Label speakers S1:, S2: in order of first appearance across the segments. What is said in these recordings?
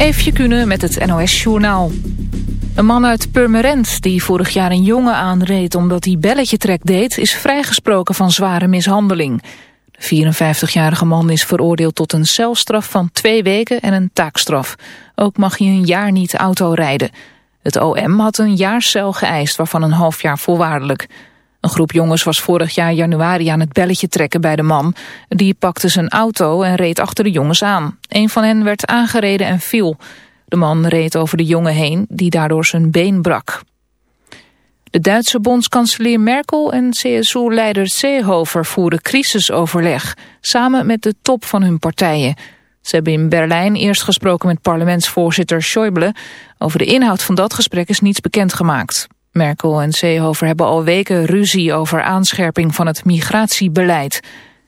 S1: Eefje Kunnen met het NOS-journaal. Een man uit Purmerend die vorig jaar een jongen aanreed omdat hij belletje trek deed... is vrijgesproken van zware mishandeling. De 54-jarige man is veroordeeld tot een celstraf van twee weken en een taakstraf. Ook mag hij een jaar niet auto rijden. Het OM had een jaar cel geëist, waarvan een half jaar voorwaardelijk. Een groep jongens was vorig jaar januari aan het belletje trekken bij de man. Die pakte zijn auto en reed achter de jongens aan. Een van hen werd aangereden en viel. De man reed over de jongen heen, die daardoor zijn been brak. De Duitse bondskanselier Merkel en CSU-leider Seehofer voeren crisisoverleg, samen met de top van hun partijen. Ze hebben in Berlijn eerst gesproken met parlementsvoorzitter Schäuble. Over de inhoud van dat gesprek is niets bekendgemaakt. Merkel en Seehofer hebben al weken ruzie over aanscherping van het migratiebeleid.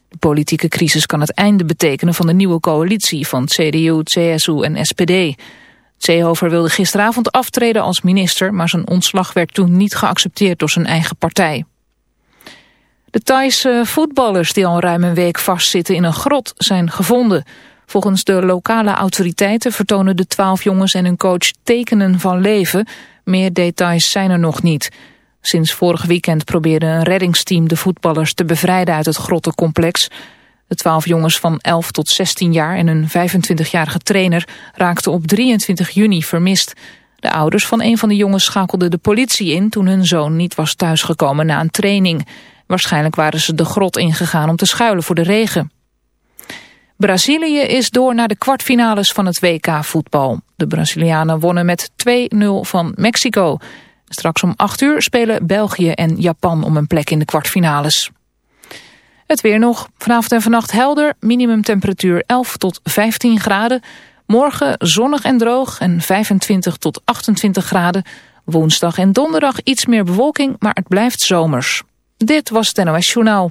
S1: De politieke crisis kan het einde betekenen van de nieuwe coalitie van CDU, CSU en SPD. Seehofer wilde gisteravond aftreden als minister, maar zijn ontslag werd toen niet geaccepteerd door zijn eigen partij. De Thaise voetballers die al ruim een week vastzitten in een grot zijn gevonden. Volgens de lokale autoriteiten vertonen de twaalf jongens en hun coach tekenen van leven. Meer details zijn er nog niet. Sinds vorig weekend probeerde een reddingsteam de voetballers te bevrijden uit het grottencomplex. De twaalf jongens van 11 tot 16 jaar en een 25-jarige trainer raakten op 23 juni vermist. De ouders van een van de jongens schakelden de politie in toen hun zoon niet was thuisgekomen na een training. Waarschijnlijk waren ze de grot ingegaan om te schuilen voor de regen. Brazilië is door naar de kwartfinales van het WK voetbal. De Brazilianen wonnen met 2-0 van Mexico. Straks om 8 uur spelen België en Japan om een plek in de kwartfinales. Het weer nog. Vanavond en vannacht helder. Minimumtemperatuur 11 tot 15 graden. Morgen zonnig en droog en 25 tot 28 graden. Woensdag en donderdag iets meer bewolking, maar het blijft zomers. Dit was het NOS Journaal.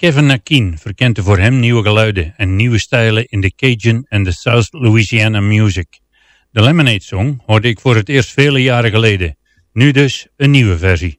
S2: Kevin Nakeen verkende voor hem nieuwe geluiden en nieuwe stijlen in de Cajun en de South Louisiana music. De Lemonade Song hoorde ik voor het eerst vele jaren geleden. Nu dus een nieuwe versie.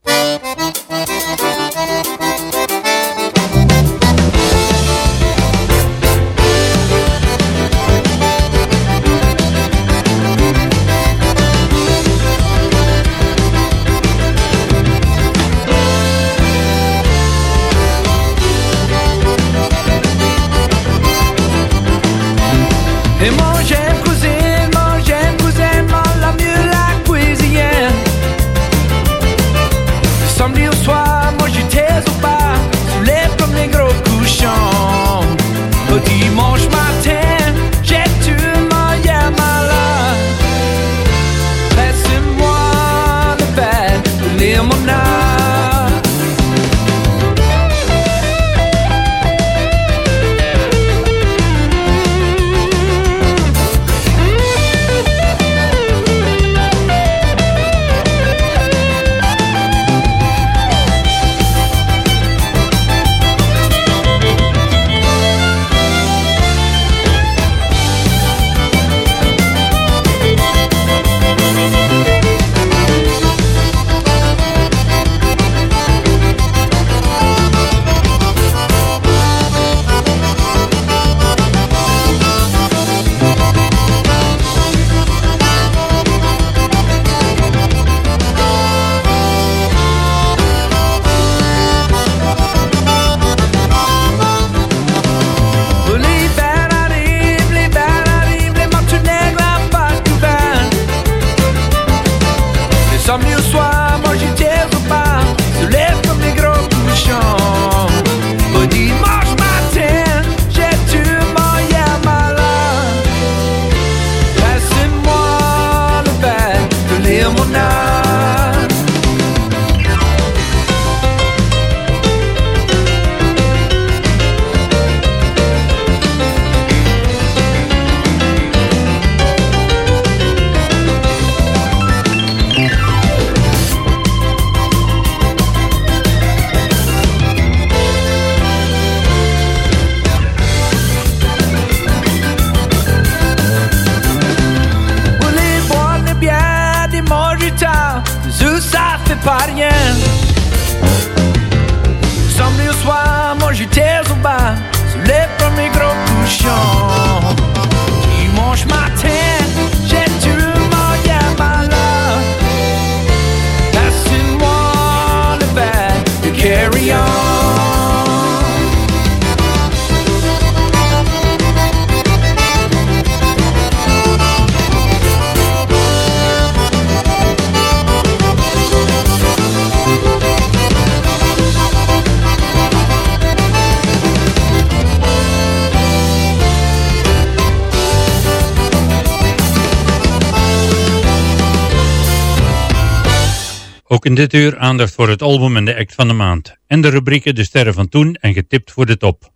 S3: In dit uur aandacht voor het album en de act van de maand. En de rubrieken De Sterren van Toen en Getipt voor de Top.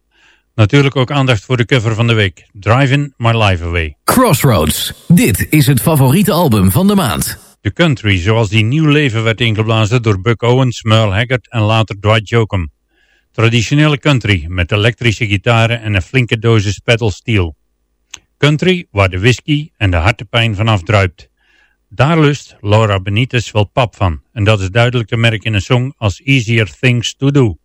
S3: Natuurlijk ook aandacht voor de cover van de week. Driving My Life Away.
S4: Crossroads. Dit is het favoriete album van de maand.
S3: De country zoals die nieuw leven werd ingeblazen door Buck Owens, Merle Haggard en later Dwight Jokum. Traditionele country met elektrische gitaren en een flinke dosis pedal steel. Country waar de whisky en de hartepijn vanaf druipt. Daar lust Laura Benitez wel pap van. En dat is duidelijk te merken in een song als Easier Things to Do.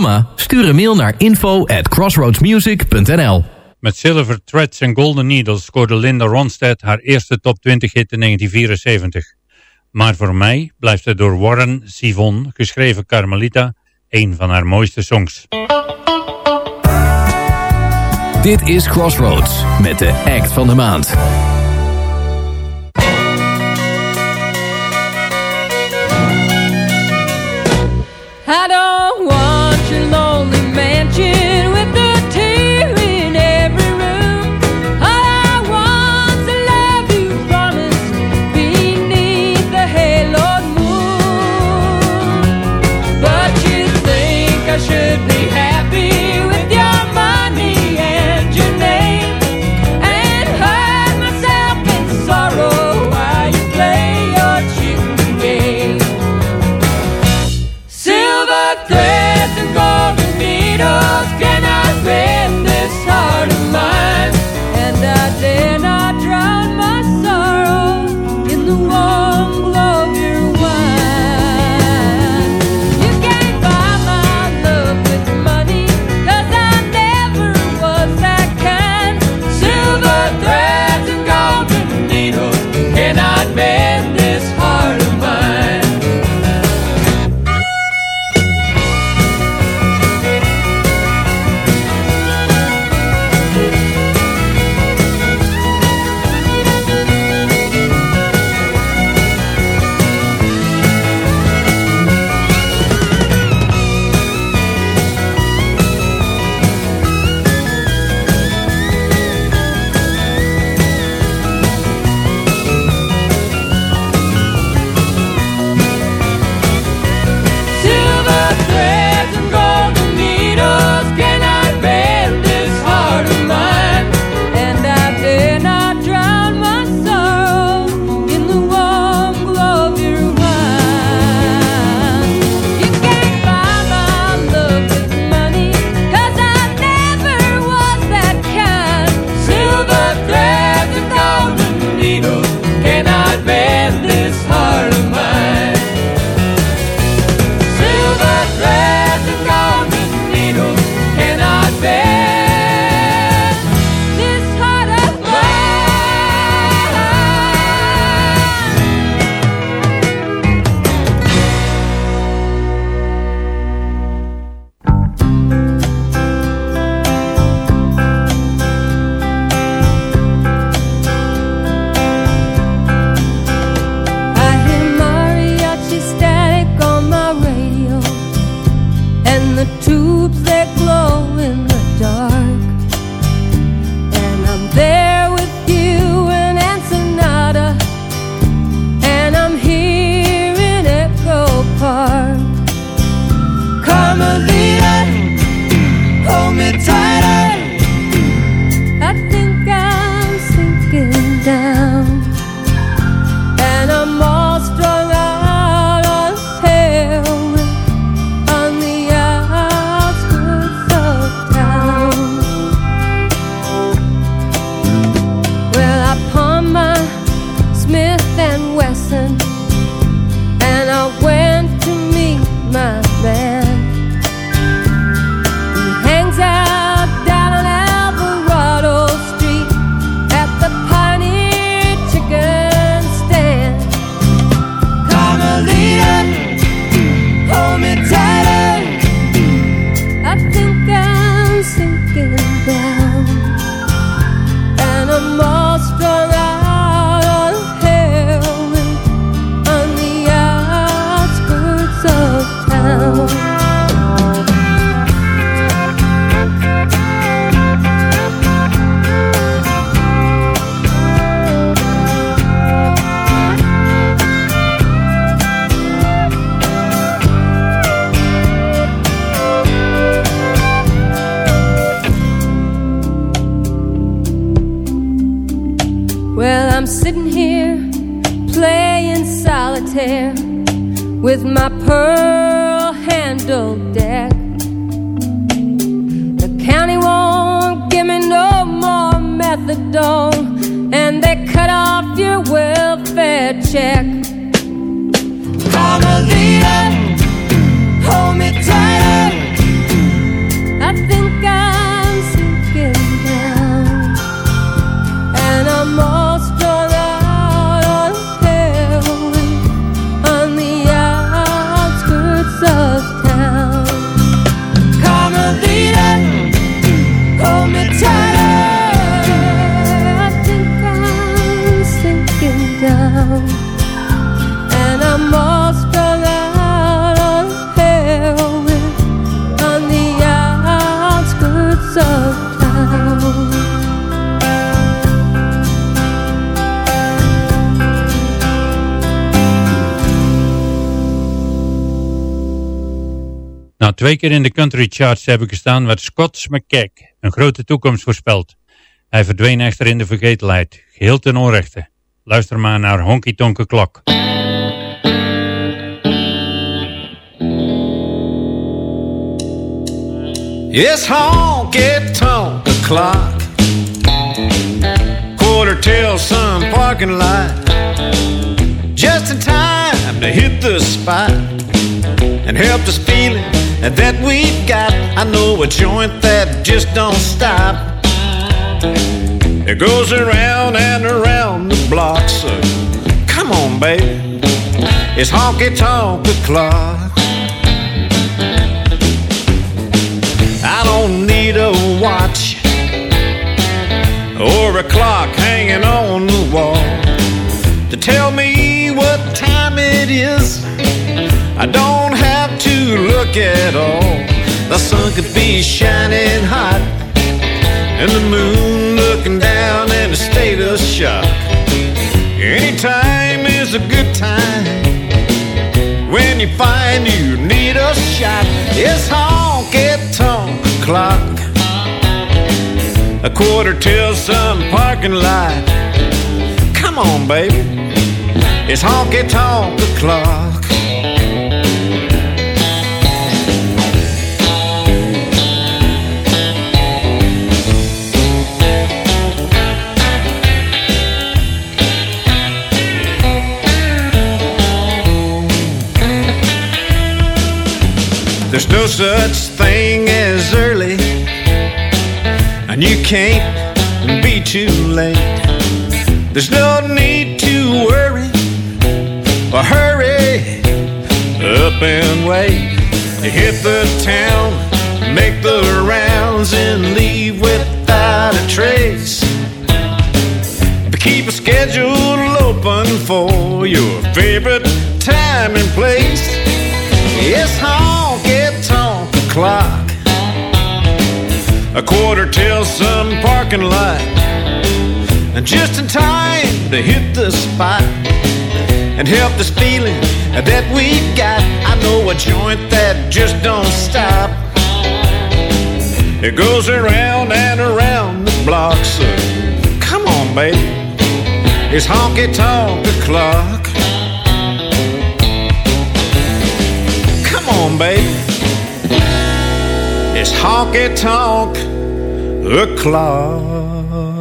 S4: Programma? Stuur een mail naar info at crossroadsmusic.nl
S3: Met Silver Threads en Golden Needles scoorde Linda Ronstadt haar eerste top 20 hit in 1974. Maar voor mij blijft het door Warren Sivon geschreven Carmelita een van haar mooiste songs.
S4: Dit is Crossroads met de act van de maand.
S5: I
S2: twee keer in de country charts hebben gestaan werd Scott McKeck een grote toekomst voorspeld. Hij verdween echter in de vergetelheid, geheel ten onrechte. Luister maar naar Honky Tonk Klok.
S6: It's honky tonk o'clock. Quarter till sun parking lot. Just in time to hit the spot and help us feeling that we've got. I know a joint that just don't stop. It goes around and around the block, so come on, baby. It's honky tonk o'clock. I don't need a watch or a clock hanging on the wall to tell me what time it is. I don't look at all. The sun could be shining hot and the moon looking down in a state of shock. Anytime is a good time when you find you need a shot. It's honky tonk clock. A quarter till some parking lot. Come on, baby. It's honky tonk o'clock. There's no such thing as early, and you can't be too late. There's no need to worry or hurry up and wait. You hit the town, make the rounds, and leave without a trace. But keep a schedule open for your favorite time and place. It's honky quarter till some parking lot. And just in time to hit the spot and help this feeling that we've got. I know a joint that just don't stop. It goes around and around the block, so come on, baby. It's honky tonk o'clock. Come on, baby. It's honky tonk o'clock.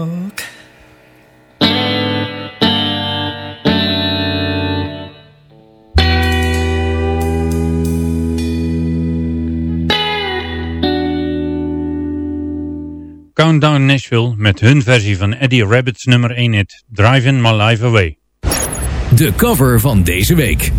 S2: Countdown Nashville met hun versie van Eddie Rabbit's nummer 1 hit Driving My Life Away.
S4: De cover van deze week.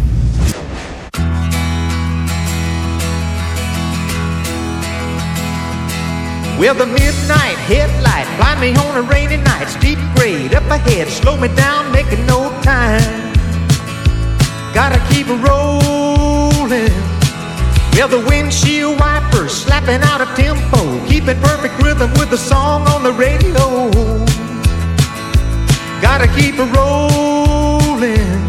S7: Well, the midnight headlight blind me on a rainy night. Steep grade up ahead, slow me down, making no time. Gotta keep it rolling. Well, the windshield wipers slapping out a tempo, keeping perfect rhythm with the song on the radio. Gotta keep it rolling.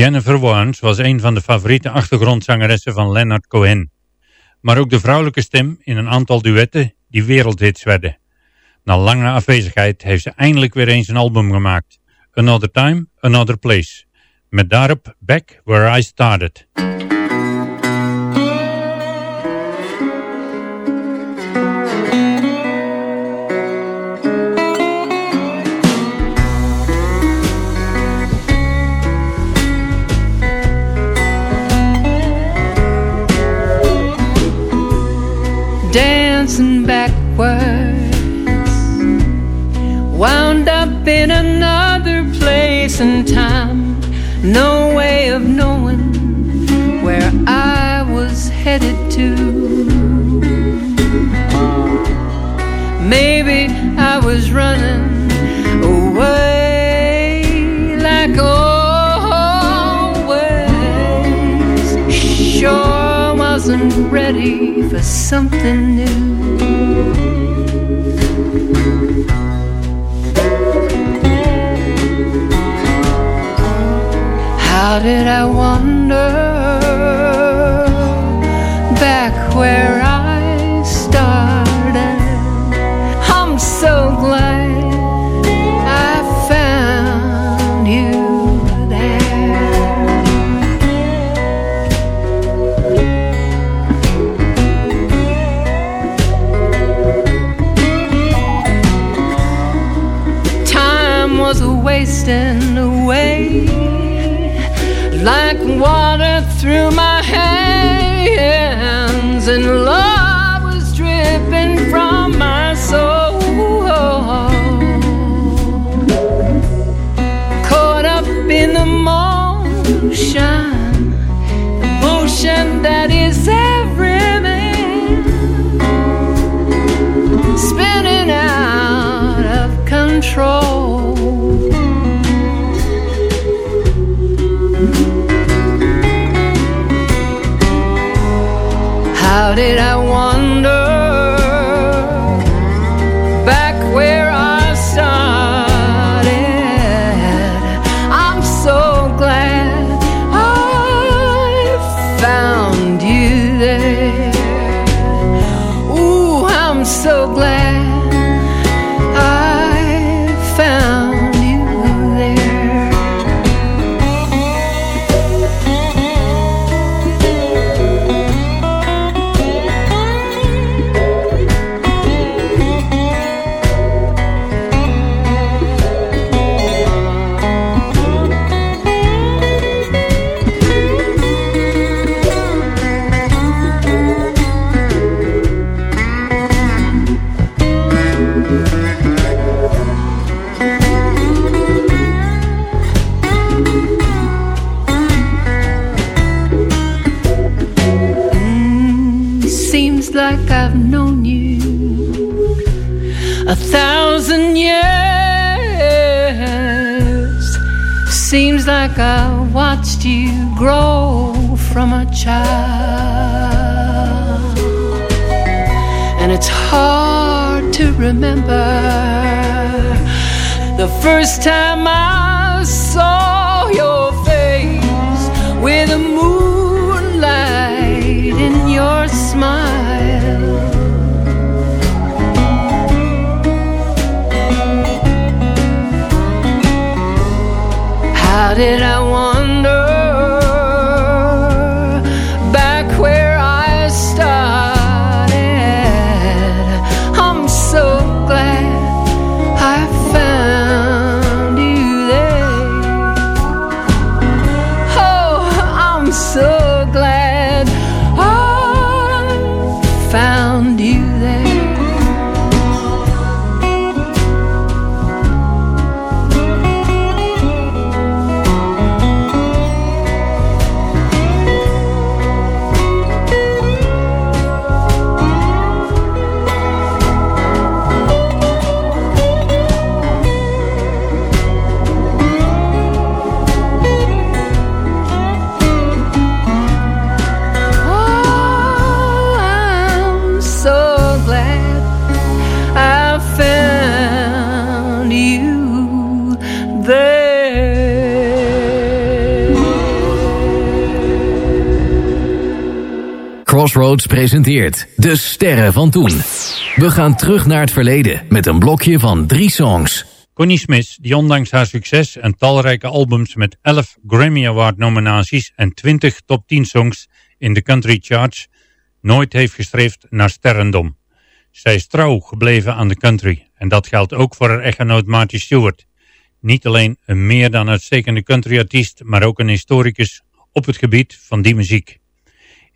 S2: Jennifer Warnes was een van de favoriete achtergrondzangeressen van Leonard Cohen. Maar ook de vrouwelijke stem in een aantal duetten die wereldhits werden. Na lange afwezigheid heeft ze eindelijk weer eens een album gemaakt. Another Time, Another Place. Met daarop Back Where I Started.
S5: no way of knowing where I was headed to. Maybe I was running away like always. Sure wasn't ready for something new. How did I wander back where Seems like I've known you a thousand years. Seems like I watched you grow from a child. And it's hard to remember the first time I saw your face with in your smile. How did I wonder
S4: Crossroads presenteert De Sterren van Toen. We gaan terug naar het verleden met een blokje van drie songs.
S2: Connie Smith, die ondanks haar succes en talrijke albums met 11 Grammy Award nominaties en 20 top 10 songs in de country charts, nooit heeft gestreefd naar sterrendom. Zij is trouw gebleven aan de country en dat geldt ook voor haar echtgenoot Marty Stewart. Niet alleen een meer dan uitstekende countryartiest, maar ook een historicus op het gebied van die muziek.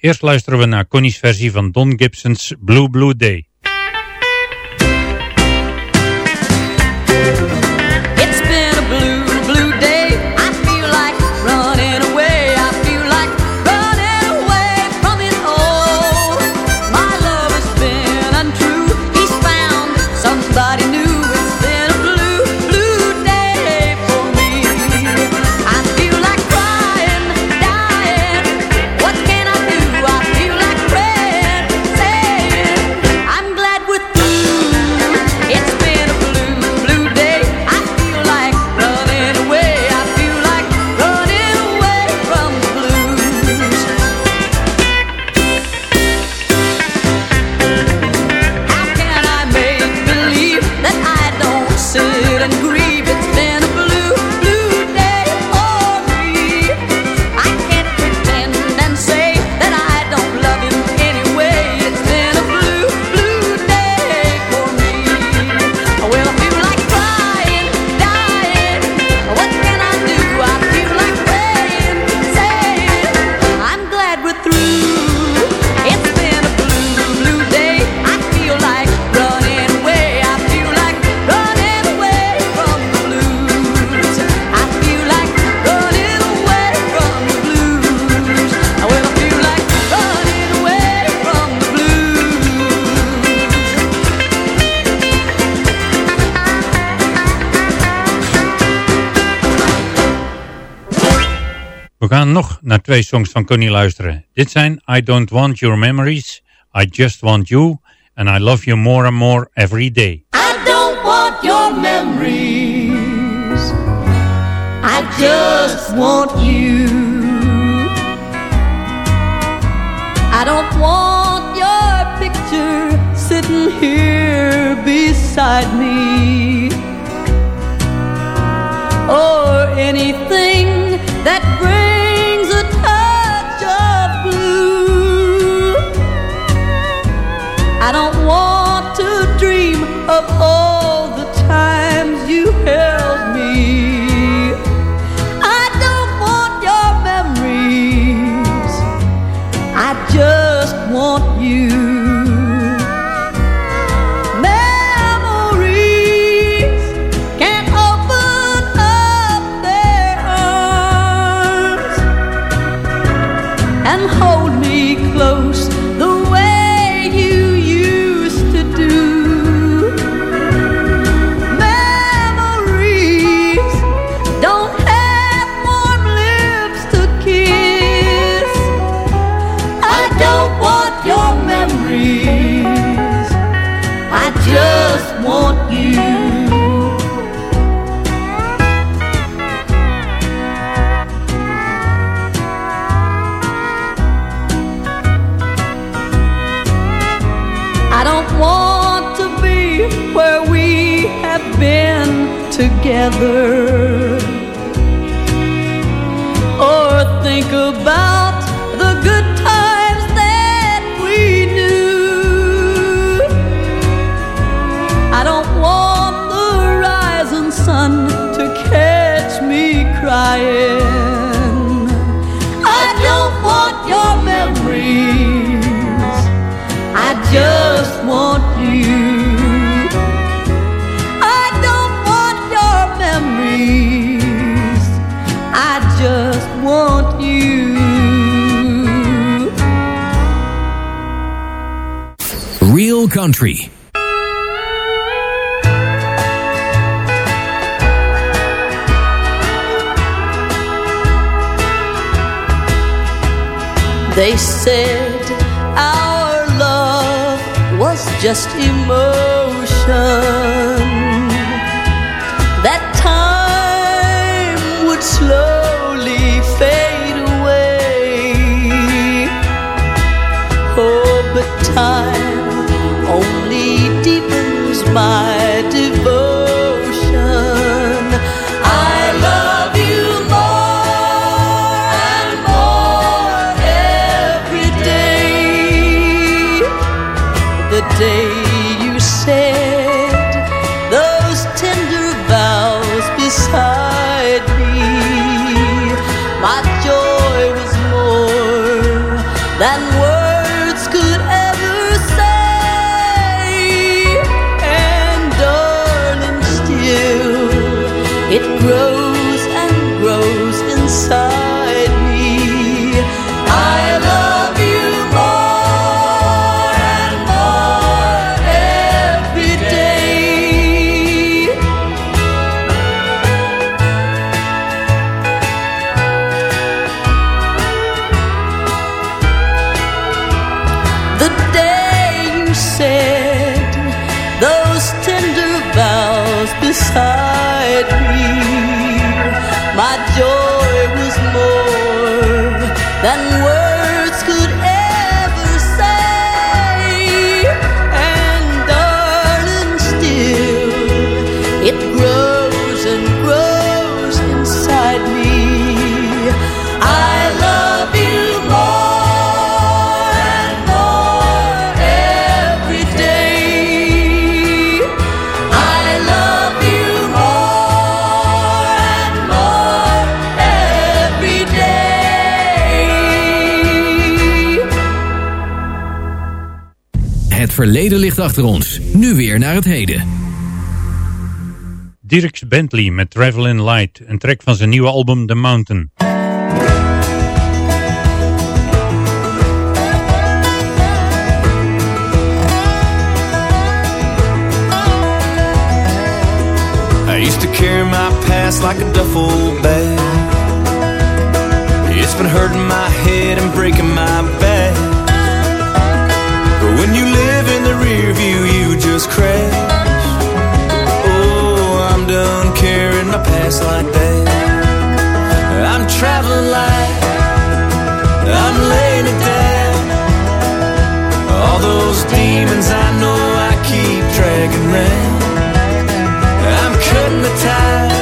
S2: Eerst luisteren we naar Connie's versie van Don Gibson's Blue Blue Day. We gaan nog naar twee songs van Connie luisteren. Dit zijn I Don't Want Your Memories, I Just Want You and I Love You More and More Every Day.
S8: I don't want your memories. I just want you. I don't want your picture sitting here beside me. Or anything that brings together. Or think about
S4: Country.
S8: They said our love was just emotion. That time would slowly fade away. Oh, but time my
S4: verleden ligt achter ons. Nu weer naar het heden.
S2: Dirks Bentley met Travelin' Light, een track van zijn nieuwe album The Mountain.
S9: I used to carry my past like a duffel bag. It's been hurting my head and breaking my back. Just crash. Oh, I'm done carrying my past like that. I'm traveling light. I'm laying it down. All those demons I know I keep dragging round.
S10: I'm cutting the ties.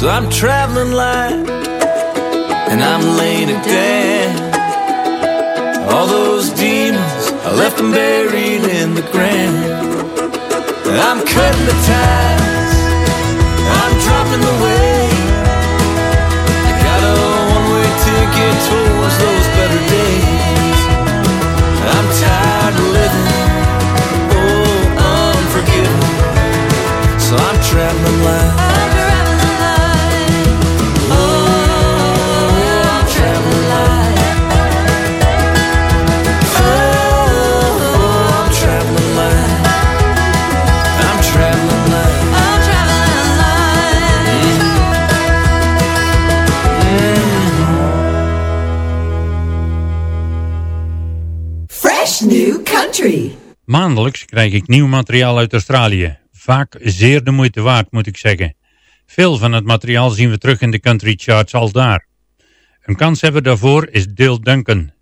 S10: So I'm traveling
S2: Maandelijks krijg ik nieuw materiaal uit Australië. Vaak zeer de moeite waard, moet ik zeggen. Veel van het materiaal zien we terug in de country charts al daar. Een kans hebben daarvoor is Dale Duncan.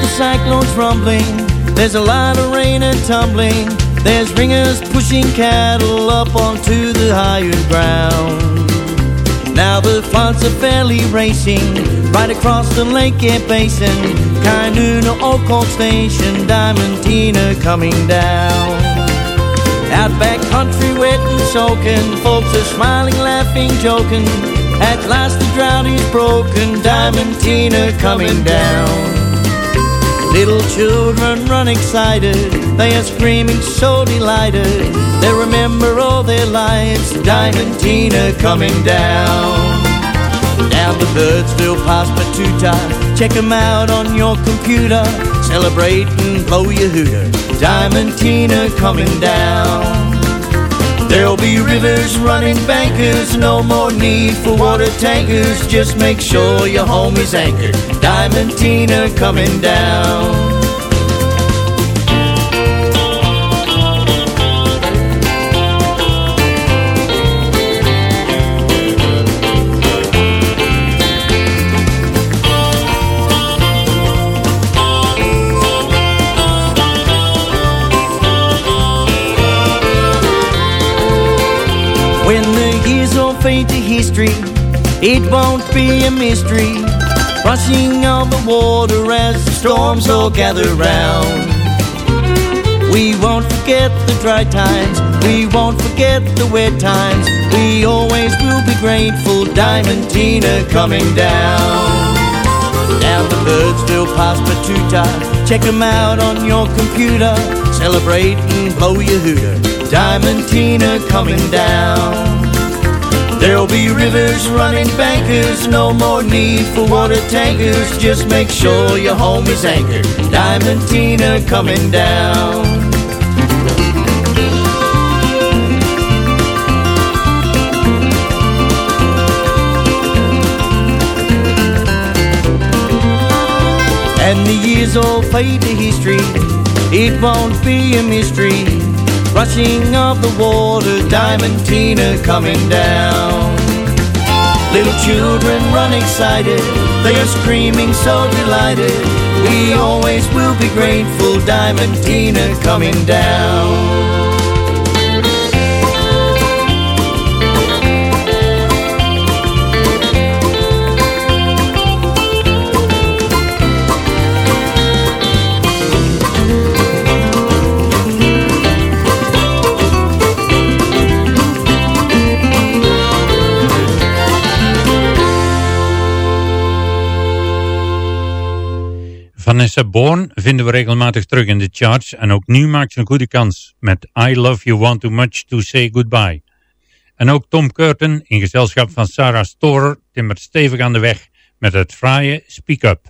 S10: The cyclone's rumbling. There's a lot of rain and tumbling. There's ringers pushing cattle up onto the higher ground. Now the floods are fairly racing right across the Lake Basin. Kynuna, Oakland Station, Diamantina coming down. Outback country wet and soaking, folks are smiling, laughing, joking. At last the drought is broken, Diamantina coming down. Little children run excited, they are screaming so delighted. They remember all their lives, Diamantina coming down. Down the Birdsville past Betoota, check 'em out on your computer. Celebrate and blow your hooter, Diamantina coming down. There'll be rivers running bankers, no more need for water tankers. Just make sure your home is anchored. Diamantina coming down. Fade to history, it won't be a mystery. Rushing on the water as the storms all gather round. We won't forget the dry times, we won't forget the wet times. We always will be grateful, Diamantina coming down. Down the Birdsville past Betoota, check 'em out on your computer. Celebrate and blow your hooter, Diamantina coming down. There'll be rivers running bankers, no more need for water tankers. Just make sure your home is anchored. Diamantina coming down. And the years all fade to history. It won't be a mystery. Rushing of the water, Diamantina coming down. Little children run excited, they are screaming so delighted. We always will be grateful, Diamantina coming down.
S2: Vanessa Bourne vinden we regelmatig terug in de charts en ook nu maakt ze een goede kans met I Love You Want Too Much To Say Goodbye. En ook Tom Curtin in gezelschap van Sarah Storer timmert stevig aan de weg met het fraaie Speak Up.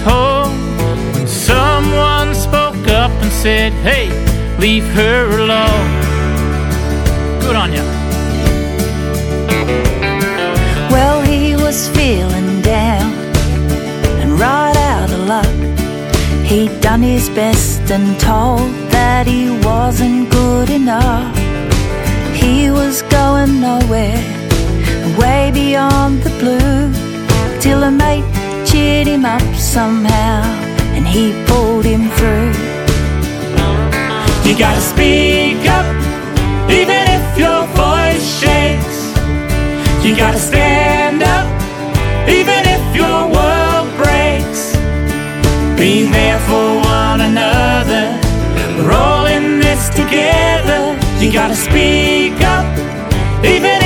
S11: Home. When someone spoke up and said, Hey, leave her alone. Good on ya.
S3: Well, he was feeling down and right out of luck. He'd done his best and told that he wasn't good enough. He was going nowhere, way beyond the blue. Till a mate cheered him up somehow and he pulled him through.
S11: You gotta speak up, even if your voice shakes. You gotta stand up, even if your world breaks. Be there for one another, we're all in this together. You gotta speak up, even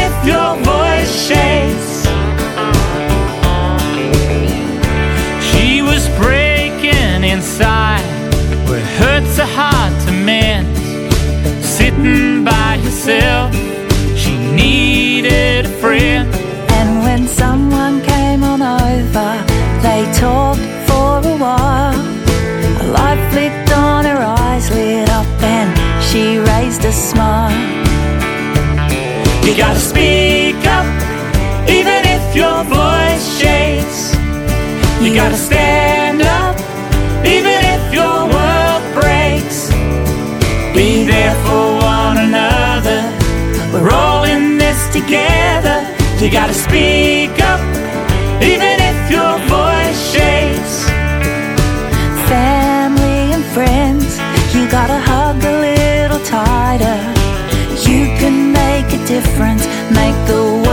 S11: it hurts are hard to mend. Sitting by herself, she needed a friend.
S3: And when someone came on over, they talked for a while. A light flicked on her eyes, lit up, and she raised a smile.
S11: You gotta speak up, even if your voice shakes.
S3: You gotta stand together. You gotta speak up, even if your voice shakes.
S11: family and friends. You gotta hug a little tighter. You can make a difference, make the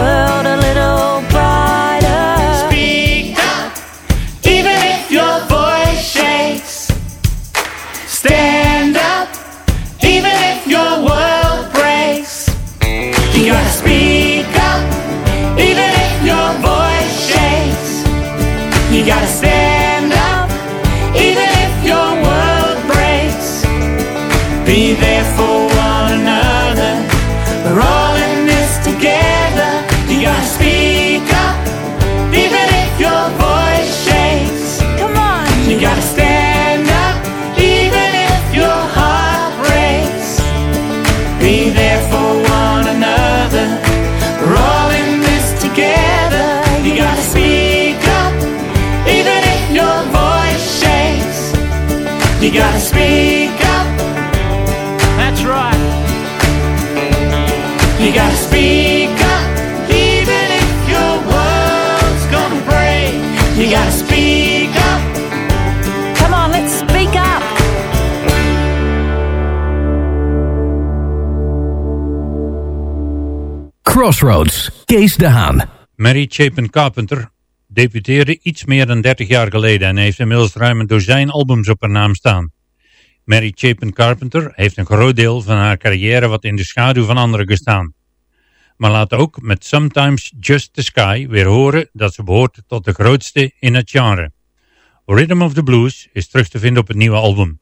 S4: Crossroads, Kees de Haan.
S2: Mary Chapin Carpenter debuteerde iets meer dan 30 jaar geleden en heeft inmiddels ruim een dozijn albums op haar naam staan. Mary Chapin Carpenter heeft een groot deel van haar carrière wat in de schaduw van anderen gestaan. Maar laat ook met Sometimes Just the Sky weer horen dat ze behoort tot de grootste in het genre. Rhythm of the Blues is terug te vinden op het nieuwe album.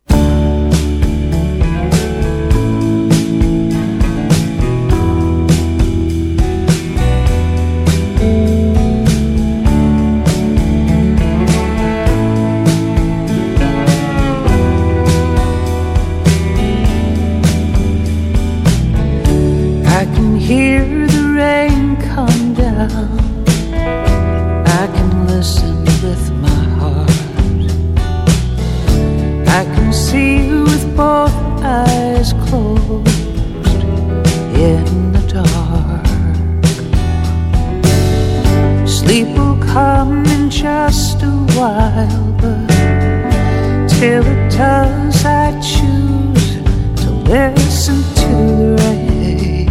S12: Come in just a while, but till it does, I choose to listen to the rain.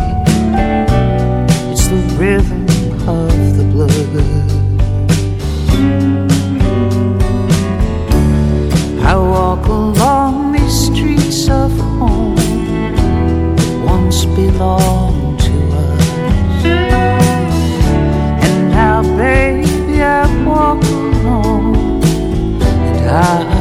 S12: It's the rhythm of the blood. I walk along these streets of home once belonged and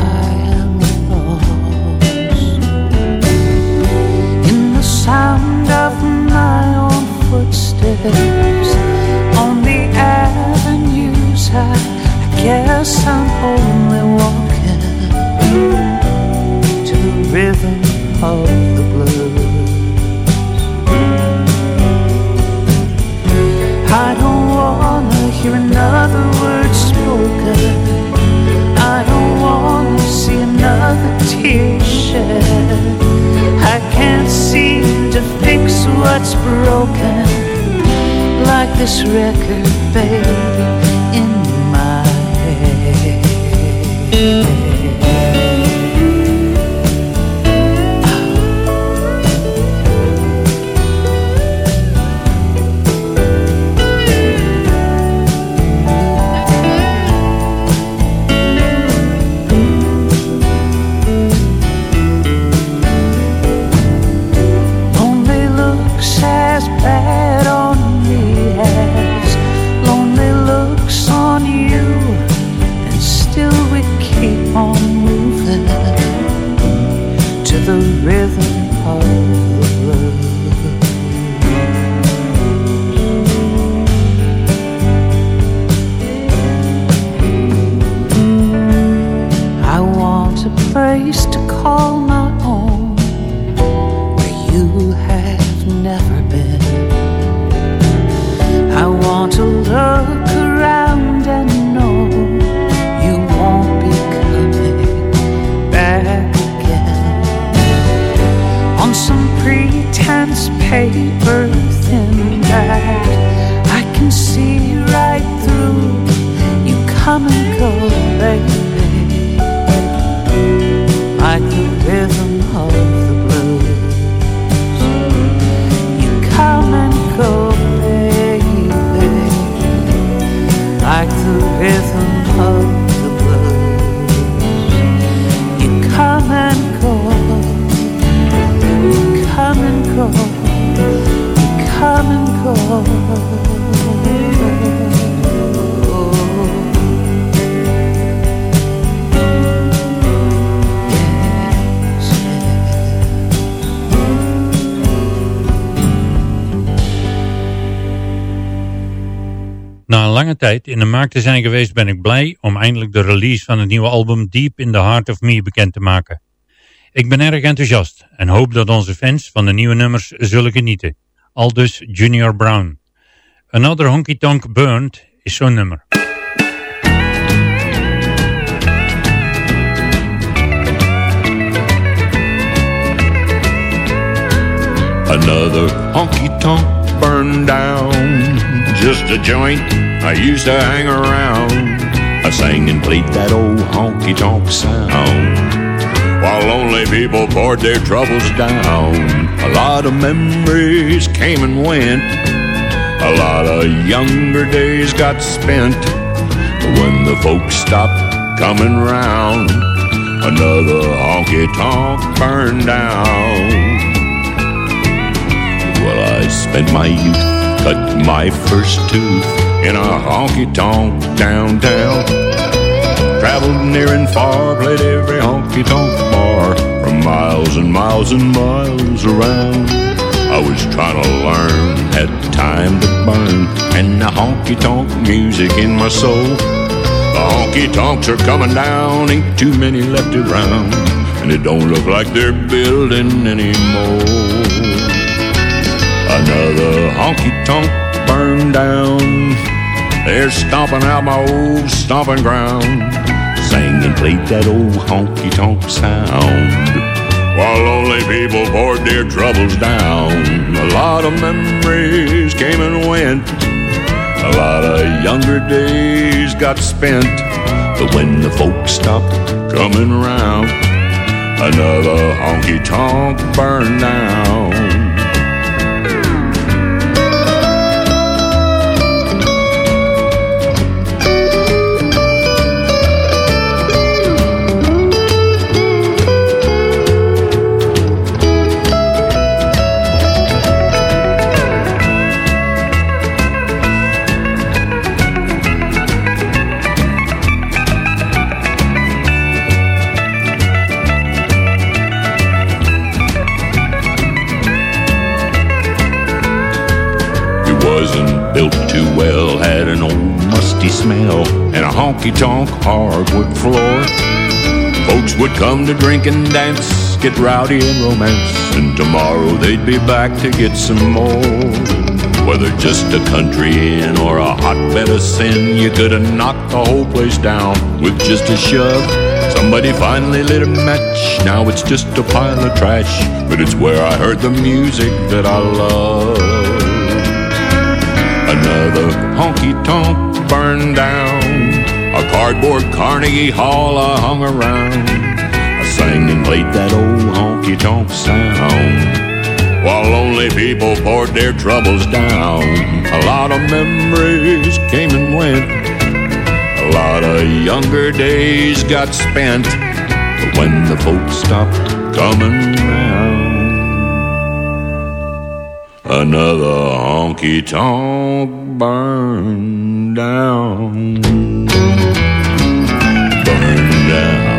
S12: in
S2: de markt te zijn geweest ben ik blij om eindelijk de release van het nieuwe album Deep in the Heart of Me bekend te maken. Ik ben erg enthousiast en hoop dat onze fans van de nieuwe nummers zullen genieten. Aldus Junior Brown. Another Honky Tonk Burned is zo'n nummer.
S13: Another honky tonk burned down. Just a joint I used to hang around. I sang and played that old honky tonk sound. While lonely people poured their troubles down. A lot of memories came and went. A lot of younger days got spent. But When the folks stopped coming round, another honky tonk burned down. Well, I spent my youth, cut my first tooth in a honky tonk downtown. Traveled near and far, played every honky tonk bar from miles and miles and miles around. I was trying to learn, had time to burn, and the honky tonk music in my soul. The honky tonks are coming down, ain't too many left around, and it don't look like they're building anymore. Another honky tonk burned down. They're stomping out my old stomping ground. Sang and that old honky tonk sound. While lonely people poured their troubles down. A lot of memories came and went. A lot of younger days got spent. But when the folks stopped coming round, another honky tonk burned down. And a honky tonk hardwood floor. Folks would come to drink and dance, get rowdy and romance, and tomorrow they'd be back to get some more. Whether just a country inn or a hotbed of sin, you could have knocked the whole place down with just a shove. Somebody finally lit a match, now it's just a pile of trash, but it's where I heard the music that I love. Another honky tonk burned down. A cardboard Carnegie Hall I hung around. I sang and played that old honky tonk sound. While lonely people poured their troubles down. A lot of memories came and went. A lot of younger days got spent. But when the folks stopped coming round. Another honky tonk burned down. Burned down.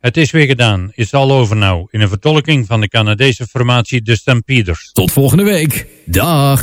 S2: Het is weer gedaan. It's all over now. In een vertolking van de Canadese formatie The Stampeders.
S4: Tot volgende week. Dag.